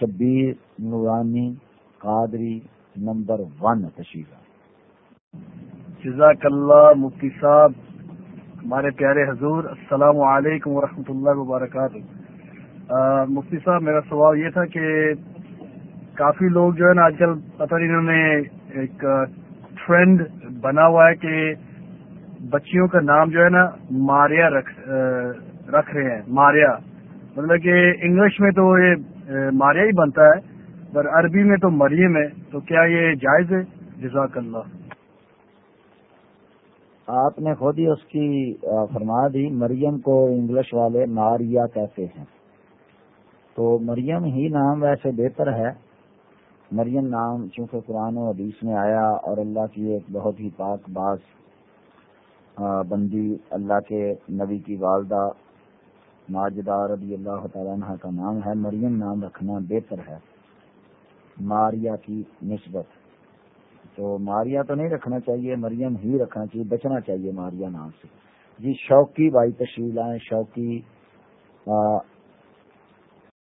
شبیر نورانی Qadri number one تشریف جزاک اللہ مفتی صاحب، ہمارے پیارے حضور، السلام علیکم ورحمۃ اللہ وبرکاتہ مفتی صاحب، میرا سوال یہ تھا کہ کافی لوگ جو ہے نا، آج کل پتہ نہیں انہوں نے ایک ٹرینڈ بنا ہوا ہے کہ بچیوں کا نام جو ہے نا، ماریا رکھ رکھ رہے ہیں، ماریا۔ مطلب کہ انگلش میں تو یہ ماریا ہی بنتا ہے، پر عربی میں تو مریم ہے، تو کیا یہ جائز ہے؟ جزاک اللہ۔ آپ نے خود ہی اس کی فرما دی، مریم کو انگلش والے ماریا کہتے ہیں۔ تو مریم ہی نام ویسے بہتر ہے۔ مریم نام چونکہ قرآن و حدیث میں آیا اور اللہ کی ایک بہت ہی پاک باز بندی، اللہ کے نبی کی والدہ ماجدہ رضی اللہ تعالیٰ عنہ کا نام ہے، مریم نام رکھنا بہتر ہے۔ ماریا کی نسبت۔ تو ماریا تو نہیں رکھنا چاہیے، مریم ہی رکھنا چاہیے، بچنا چاہیے ماریا نام سے۔ جی شوقی بھائی تشریل لائیں، شوقی